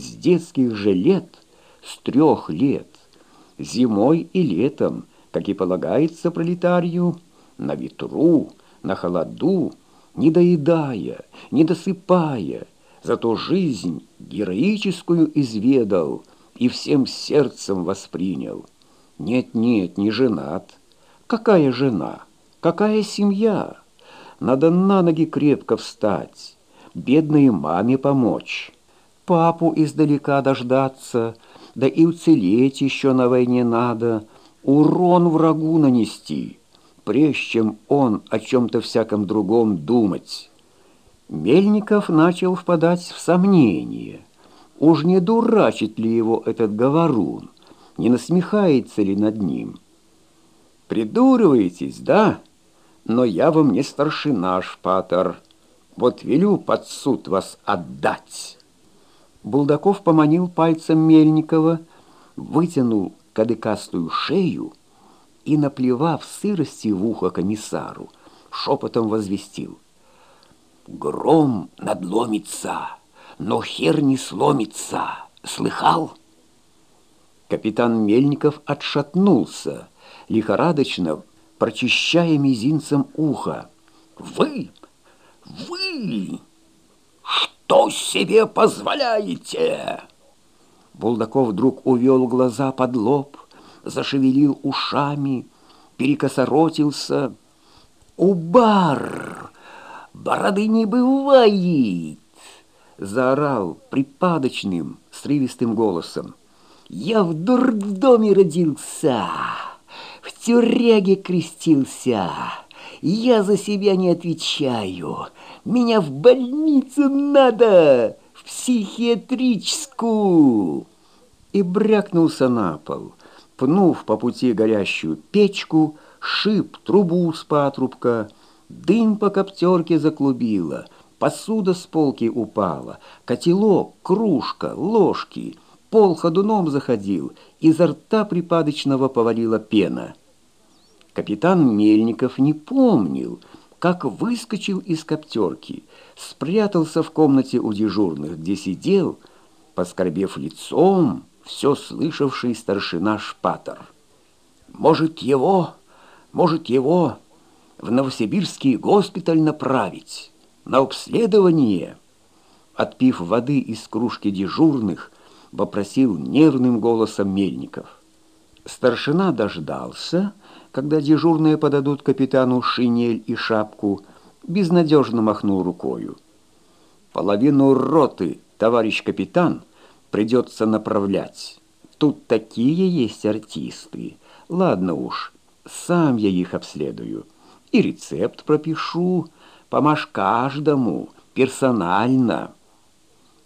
с детских же лет, с трех лет, зимой и летом, как и полагается пролетарию, на ветру, на холоду, не доедая, не досыпая, зато жизнь героическую изведал и всем сердцем воспринял. Нет-нет, не женат. Какая жена? Какая семья? Надо на ноги крепко встать, бедной маме помочь, папу издалека дождаться, да и уцелеть еще на войне надо, урон врагу нанести, прежде чем он о чем-то всяком другом думать. Мельников начал впадать в сомнение. Уж не дурачит ли его этот говорун, не насмехается ли над ним? «Придуриваетесь, да? Но я вам не старшина, шпатер. Вот велю под суд вас отдать». Булдаков поманил пальцем Мельникова, вытянул кадыкастую шею и, наплевав сырости в ухо комиссару, шепотом возвестил. «Гром надломится, но хер не сломится. Слыхал?» Капитан Мельников отшатнулся, лихорадочно прочищая мизинцем ухо. «Вы! Вы!» Что себе позволяете?» Булдаков вдруг увел глаза под лоб, зашевелил ушами, перекосоротился. «Убар! Бороды не бывает!» Заорал припадочным, срывистым голосом. «Я в дурдоме родился, в тюряге крестился!» Я за себя не отвечаю. Меня в больницу надо, в психиатрическую. И брякнулся на пол, пнув по пути горящую печку, шип трубу с патрубка, дым по коптерке заклубило, посуда с полки упала, котелок, кружка, ложки, пол ходуном заходил, изо рта припадочного повалила пена — Капитан Мельников не помнил, как выскочил из коптерки, спрятался в комнате у дежурных, где сидел, поскорбев лицом, все слышавший старшина Шпатер. «Может, его, может, его в Новосибирский госпиталь направить, на обследование?» Отпив воды из кружки дежурных, вопросил нервным голосом Мельников. Старшина дождался, когда дежурные подадут капитану шинель и шапку, безнадежно махнул рукою. Половину роты, товарищ капитан, придется направлять. Тут такие есть артисты. Ладно уж, сам я их обследую. И рецепт пропишу, помашь каждому, персонально.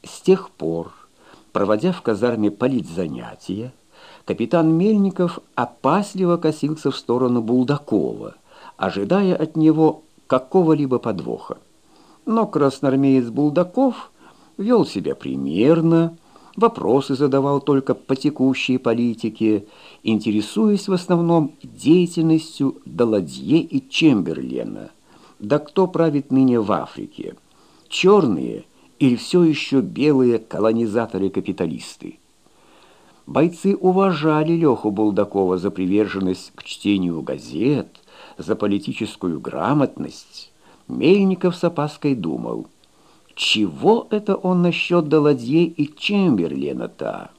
С тех пор, проводя в казарме политзанятия, Капитан Мельников опасливо косился в сторону Булдакова, ожидая от него какого-либо подвоха. Но красноармеец Булдаков вел себя примерно, вопросы задавал только по текущей политике, интересуясь в основном деятельностью Даладье и Чемберлена. Да кто правит ныне в Африке? Черные или все еще белые колонизаторы-капиталисты? Бойцы уважали Леху Булдакова за приверженность к чтению газет, за политическую грамотность. Мельников с опаской думал, чего это он насчет Даладье и Чемберлена-то?